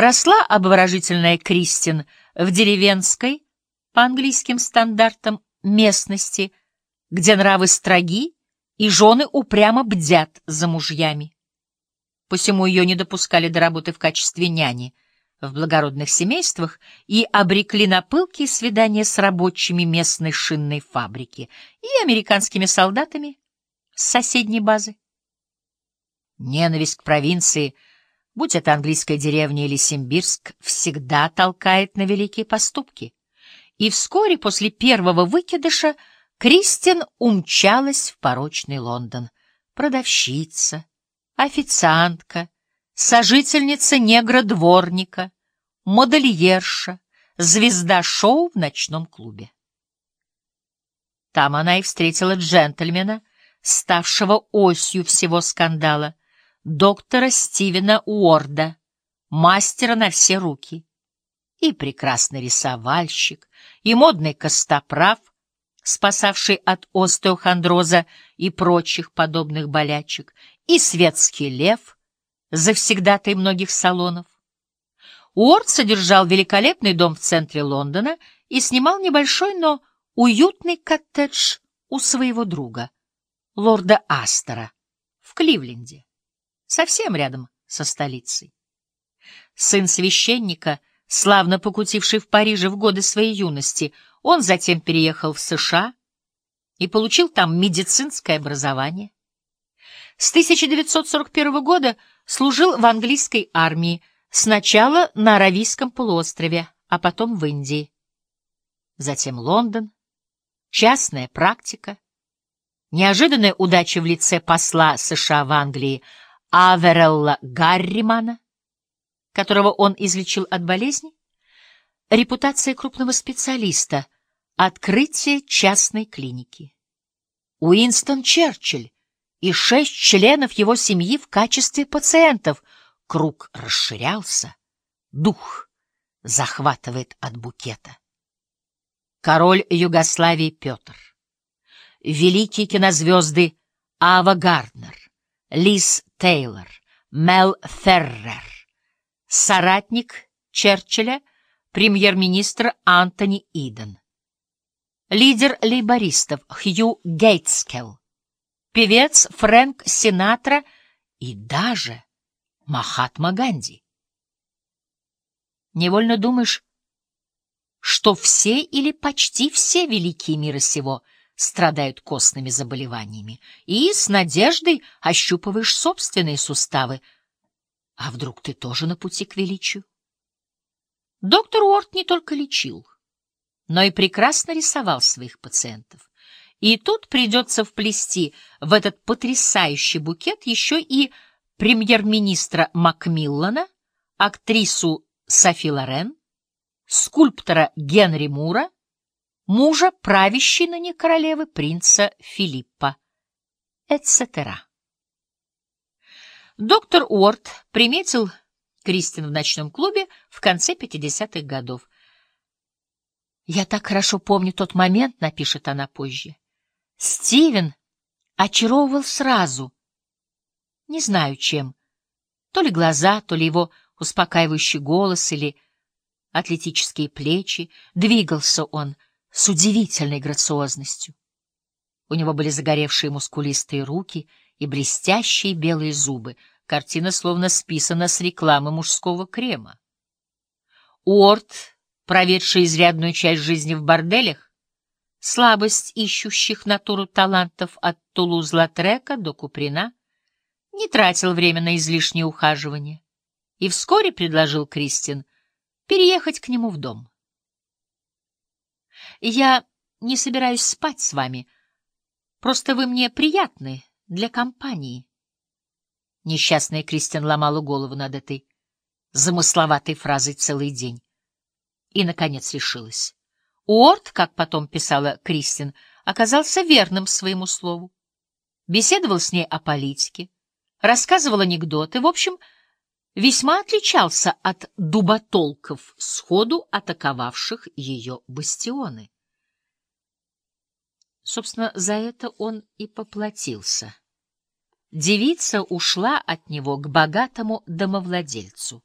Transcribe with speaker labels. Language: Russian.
Speaker 1: Росла обворожительная Кристин в деревенской, по английским стандартам, местности, где нравы строги и жены упрямо бдят за мужьями. Посему ее не допускали до работы в качестве няни в благородных семействах и обрекли на пылкие свидания с рабочими местной шинной фабрики и американскими солдатами с соседней базы. Ненависть к провинции, будь это английская деревня или Симбирск, всегда толкает на великие поступки. И вскоре после первого выкидыша Кристин умчалась в порочный Лондон. Продавщица, официантка, сожительница негра-дворника, модельерша, звезда шоу в ночном клубе. Там она и встретила джентльмена, ставшего осью всего скандала, доктора Стивена Уорда, мастера на все руки, и прекрасный рисовальщик, и модный костоправ, спасавший от остеохондроза и прочих подобных болячек, и светский лев, завсегдатый многих салонов. Уорд содержал великолепный дом в центре Лондона и снимал небольшой, но уютный коттедж у своего друга, лорда Астера, в Кливленде совсем рядом со столицей. Сын священника, славно покутивший в Париже в годы своей юности, он затем переехал в США и получил там медицинское образование. С 1941 года служил в английской армии, сначала на Аравийском полуострове, а потом в Индии. Затем Лондон, частная практика, неожиданная удача в лице посла США в Англии — Аверелла Гарримана, которого он излечил от болезни, репутация крупного специалиста, открытие частной клиники. Уинстон Черчилль и шесть членов его семьи в качестве пациентов. Круг расширялся, дух захватывает от букета. Король Югославии Петр, великие кинозвезды Ава Гарднер, Лиз Тейлор, Мел Феррер, соратник Черчилля, премьер-министр Антони Иден, лидер лейбористов Хью Гейтскелл, певец Фрэнк Синатра и даже Махатма Ганди. Невольно думаешь, что все или почти все великие мира сего — страдают костными заболеваниями, и с надеждой ощупываешь собственные суставы. А вдруг ты тоже на пути к величию? Доктор Уорд не только лечил, но и прекрасно рисовал своих пациентов. И тут придется вплести в этот потрясающий букет еще и премьер-министра Макмиллана, актрису Софи Лорен, скульптора Генри Мура, мужа правящей ныне королевы принца Филиппа, etc. Доктор Уорд приметил Кристин в ночном клубе в конце 50-х годов. «Я так хорошо помню тот момент», — напишет она позже. «Стивен очаровывал сразу. Не знаю чем. То ли глаза, то ли его успокаивающий голос, или атлетические плечи. Двигался он — с удивительной грациозностью. У него были загоревшие мускулистые руки и блестящие белые зубы. Картина словно списана с рекламы мужского крема. Уорд, проведший изрядную часть жизни в борделях, слабость ищущих натуру талантов от Тулуз-Латрека до Куприна, не тратил время на излишнее ухаживание и вскоре предложил Кристин переехать к нему в дом. Я не собираюсь спать с вами. Просто вы мне приятны для компании. Несчастная Кристин ломала голову над этой замысловатой фразой целый день. И, наконец, решилась. Уорд, как потом писала Кристин, оказался верным своему слову. Беседовал с ней о политике, рассказывал анекдоты, в общем, весьма отличался от дуботолков, сходу атаковавших ее бастионы. Собственно, за это он и поплатился. Девица ушла от него к богатому домовладельцу.